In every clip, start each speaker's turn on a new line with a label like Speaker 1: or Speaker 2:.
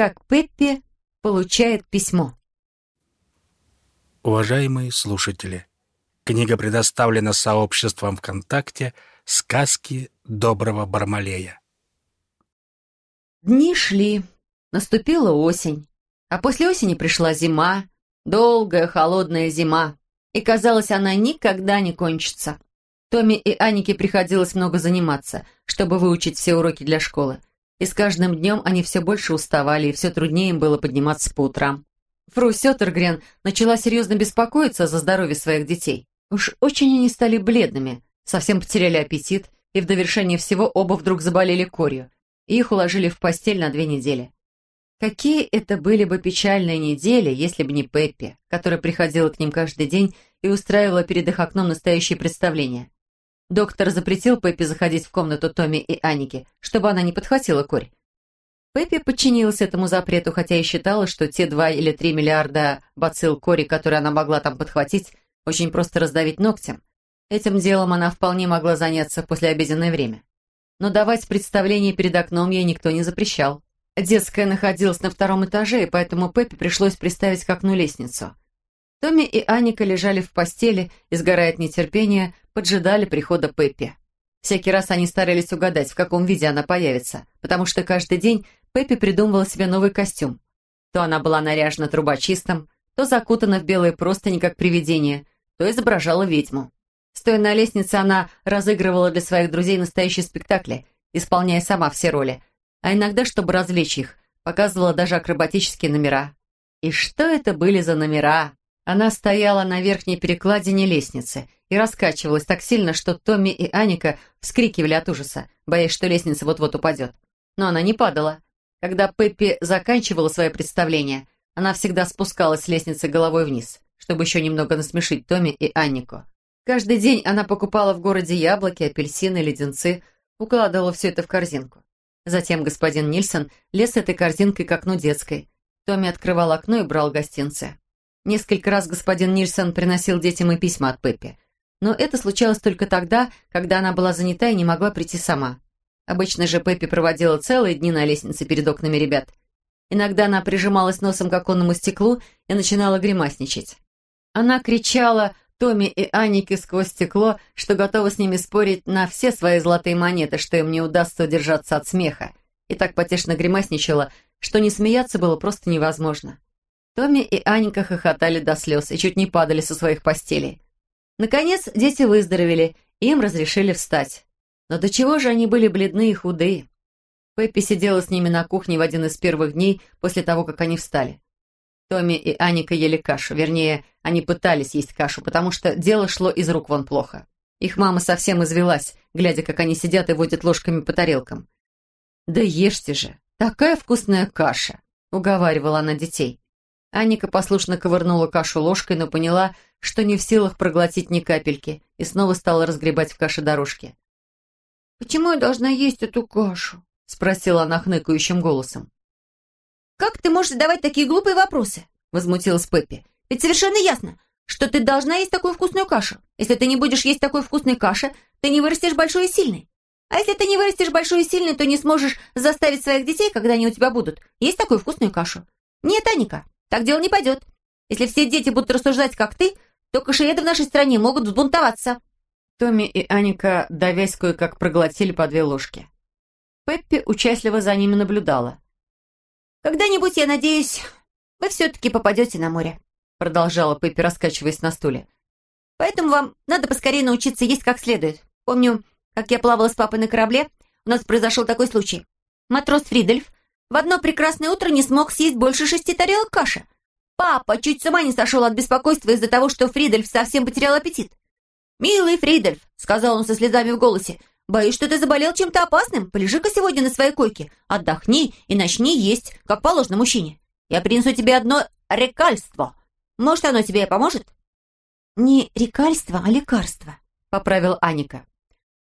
Speaker 1: как Пеппи получает письмо.
Speaker 2: Уважаемые слушатели, книга предоставлена сообществом ВКонтакте «Сказки доброго Бармалея».
Speaker 1: Дни шли, наступила осень, а после осени пришла зима, долгая холодная зима, и казалось, она никогда не кончится. Томе и Анике приходилось много заниматься, чтобы выучить все уроки для школы. И с каждым днем они все больше уставали, и все труднее им было подниматься по утрам. Фру Сеттергрен начала серьезно беспокоиться за здоровье своих детей. Уж очень они стали бледными, совсем потеряли аппетит, и в довершение всего оба вдруг заболели корью, и их уложили в постель на две недели. Какие это были бы печальные недели, если бы не Пеппи, которая приходила к ним каждый день и устраивала перед их окном настоящее представление. Доктор запретил Пеппи заходить в комнату Томми и Аники, чтобы она не подхватила корь. Пеппи подчинилась этому запрету, хотя и считала, что те два или три миллиарда бацилл кори, которые она могла там подхватить, очень просто раздавить ногтем. Этим делом она вполне могла заняться после обеденное время. Но давать представление перед окном ей никто не запрещал. Детская находилась на втором этаже, и поэтому Пеппи пришлось приставить к окну лестницу. Томми и Аника лежали в постели и, сгорая от нетерпения, поджидали прихода Пеппи. Всякий раз они старались угадать, в каком виде она появится, потому что каждый день Пеппи придумывала себе новый костюм. То она была наряжена трубочистом, то закутана в белые простыни, как привидение, то изображала ведьму. Стоя на лестнице, она разыгрывала для своих друзей настоящие спектакли, исполняя сама все роли, а иногда, чтобы развлечь их, показывала даже акробатические номера. И что это были за номера? Она стояла на верхней перекладине лестницы и раскачивалась так сильно, что Томми и Аника вскрикивали от ужаса, боясь, что лестница вот-вот упадет. Но она не падала. Когда Пеппи заканчивала свое представление, она всегда спускалась с лестницы головой вниз, чтобы еще немного насмешить Томми и Аннику. Каждый день она покупала в городе яблоки, апельсины, леденцы, укладывала все это в корзинку. Затем господин Нильсон лез этой корзинкой к окну детской. Томми открывал окно и брал гостинцы. Несколько раз господин Нильсон приносил детям и письма от Пеппи. Но это случалось только тогда, когда она была занята и не могла прийти сама. Обычно же Пеппи проводила целые дни на лестнице перед окнами ребят. Иногда она прижималась носом к оконному стеклу и начинала гримасничать. Она кричала Томми и Анике сквозь стекло, что готова с ними спорить на все свои золотые монеты, что им не удастся удержаться от смеха, и так потешно гримасничала, что не смеяться было просто невозможно. Томми и Аника хохотали до слез и чуть не падали со своих постелей. Наконец, дети выздоровели, и им разрешили встать. Но до чего же они были бледны и худые? Пеппи сидела с ними на кухне в один из первых дней после того, как они встали. Томми и Аника ели кашу, вернее, они пытались есть кашу, потому что дело шло из рук вон плохо. Их мама совсем извелась, глядя, как они сидят и водят ложками по тарелкам. «Да ешьте же, такая вкусная каша!» — уговаривала она детей. Аника послушно ковырнула кашу ложкой, но поняла, что не в силах проглотить ни капельки, и снова стала разгребать в каше дорожки. «Почему я должна есть эту кашу?» — спросила она хныкающим голосом.
Speaker 3: «Как ты можешь задавать такие глупые вопросы?» — возмутилась Пеппи. «Ведь совершенно ясно, что ты должна есть такую вкусную кашу. Если ты не будешь есть такой вкусной каши, ты не вырастешь большой и сильной. А если ты не вырастешь большой и сильной, то не сможешь заставить своих детей, когда они у тебя будут, есть такую вкусную кашу. Нет, Аника, так дело не пойдет. Если все дети будут рассуждать, как ты, то кашееды в нашей стране могут взбунтоваться».
Speaker 1: Томми и Аника, давясь кое-как, проглотили по две ложки. Пеппи участливо за ними наблюдала.
Speaker 3: «Когда-нибудь, я надеюсь, вы все-таки попадете на море», продолжала Пеппи, раскачиваясь на стуле. «Поэтому вам надо поскорее научиться есть как следует. Помню, как я плавала с папой на корабле, у нас произошел такой случай. Матрос Фридельф в одно прекрасное утро не смог съесть больше шести тарелок каши. Папа чуть с ума не сошел от беспокойства из-за того, что Фридельф совсем потерял аппетит. «Милый Фридельф», — сказал он со слезами в голосе, — «боюсь, что ты заболел чем-то опасным. Полежи-ка сегодня на своей койке, отдохни и начни есть, как положено мужчине. Я принесу тебе одно рекальство. Может, оно тебе поможет?»
Speaker 1: «Не рекальство, а лекарство», — поправил Аника.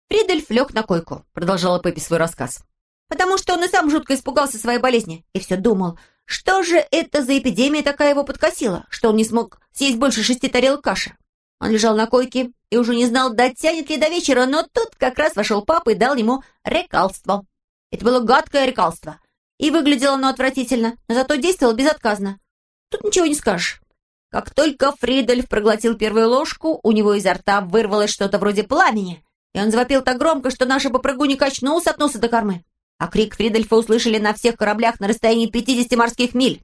Speaker 3: Фридельф лег на койку, продолжала Пеппи свой рассказ потому что он и сам жутко испугался своей болезни и все думал, что же это за эпидемия такая его подкосила, что он не смог съесть больше шести тарелок каши. Он лежал на койке и уже не знал, дотянет ли до вечера, но тут как раз вошел папа и дал ему рекалство. Это было гадкое рекалство.
Speaker 1: И выглядело оно отвратительно, но зато действовало безотказно. Тут ничего не скажешь. Как только Фридольф проглотил первую ложку, у него изо рта вырвалось что-то вроде пламени, и он завопил так громко, что наша попрыгунья качнулся от носа до кормы. А крик Фридольфа услышали на всех кораблях на расстоянии 50 морских миль.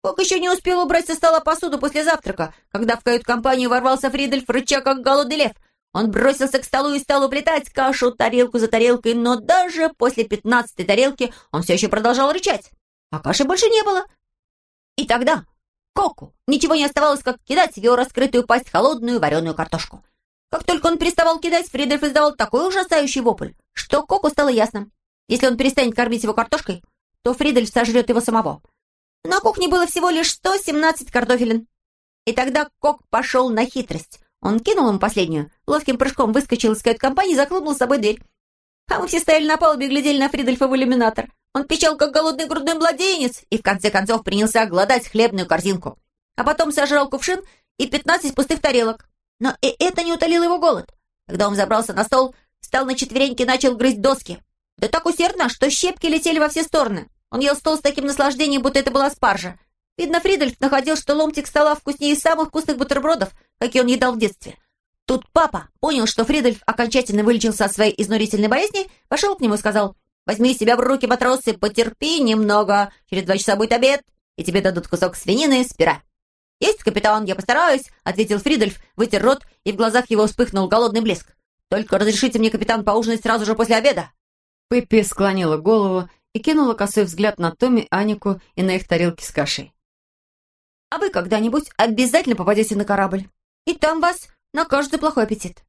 Speaker 1: Кок еще не успел убрать со стола посуду после завтрака, когда в кают-компанию ворвался Фридольф, рыча как голодный лев. Он бросился к столу и стал уплетать кашу тарелку за тарелкой, но даже после пятнадцатой тарелки он все еще продолжал рычать. А каши больше не было. И тогда Коку ничего не оставалось, как кидать в его раскрытую пасть холодную вареную картошку. Как только он переставал кидать, Фридольф издавал такой ужасающий вопль, что Коку стало ясно. Если он перестанет кормить его картошкой, то Фридольф сожрет его самого. На кухне было всего лишь 117 картофелин. И тогда Кок пошел на хитрость. Он кинул ему последнюю, ловким прыжком выскочил из кают-компании и захлопнул с собой дверь. А мы все стояли на палубе и глядели на Фридольфа в иллюминатор. Он пищал, как голодный грудной младенец, и в конце концов принялся гладать хлебную корзинку. А потом сожрал кувшин и пятнадцать пустых тарелок. Но и это не утолило его голод. Когда он забрался на стол, встал на четвереньки и начал грызть доски. Да так усердно, что щепки летели во все стороны. Он ел стол с таким наслаждением, будто это была спаржа. Видно, Фридольф находил, что ломтик стола вкуснее самых вкусных бутербродов, какие он едал в детстве. Тут папа понял, что Фридольф окончательно вылечился от своей изнурительной болезни, пошел к нему и сказал, Возьми себя в руки, матрос, потерпи немного. Через два часа будет обед, и тебе дадут кусок свинины с пера». «Есть, капитан, я постараюсь», — ответил Фридольф, вытер рот, и в глазах его вспыхнул голодный блеск. «Только разрешите мне, капитан, поужинать сразу же после обеда».
Speaker 4: Пеппи склонила голову и кинула косой взгляд на Томми, Анику и на их тарелки с кашей.
Speaker 1: «А вы когда-нибудь обязательно попадете на корабль, и там вас накажут плохой аппетит».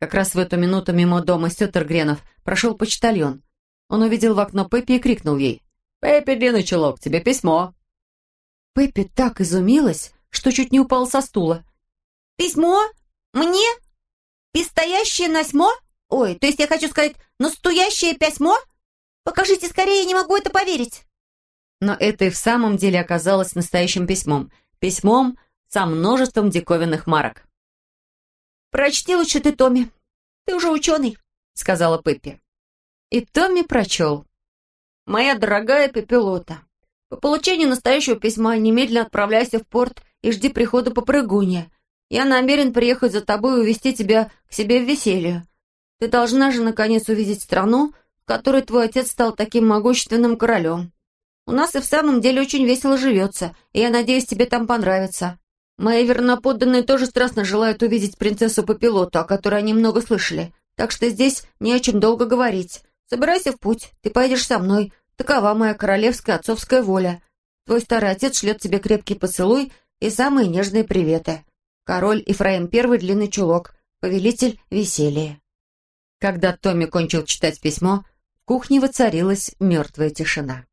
Speaker 4: Как раз в эту минуту мимо дома Сеттергренов прошел почтальон. Он увидел в окно Пеппи и крикнул ей. «Пеппи, длинный чулок, тебе письмо!» Пеппи так изумилась, что чуть не упал со стула.
Speaker 1: «Письмо? Мне? Пистоящее насьмо? Ой, то есть я хочу сказать, настоящее письмо? Покажите скорее, я не могу это поверить!»
Speaker 4: Но это и в самом деле оказалось настоящим письмом. Письмом со множеством диковинных марок.
Speaker 1: «Прочти лучше ты, Томми. Ты уже ученый», — сказала Пеппи.
Speaker 4: И Томми прочел. «Моя дорогая Пепелота, по получению настоящего письма немедленно отправляйся в порт и жди прихода попрыгунья. Я намерен приехать за тобой и увезти тебя к себе в веселье. Ты должна же, наконец, увидеть страну, в которой твой отец стал таким могущественным королем. У нас и в самом деле очень весело живется, и я надеюсь, тебе там понравится. Мои верноподданные тоже страстно желают увидеть принцессу Попилоту, о которой они много слышали, так что здесь не о чем долго говорить. Собирайся в путь, ты поедешь со мной. Такова моя королевская отцовская воля. Твой старый отец шлет тебе крепкий поцелуй и самые нежные приветы. Король Ифраим I длинный чулок, повелитель веселья». Когда Томми кончил читать письмо, в кухне воцарилась мертвая тишина.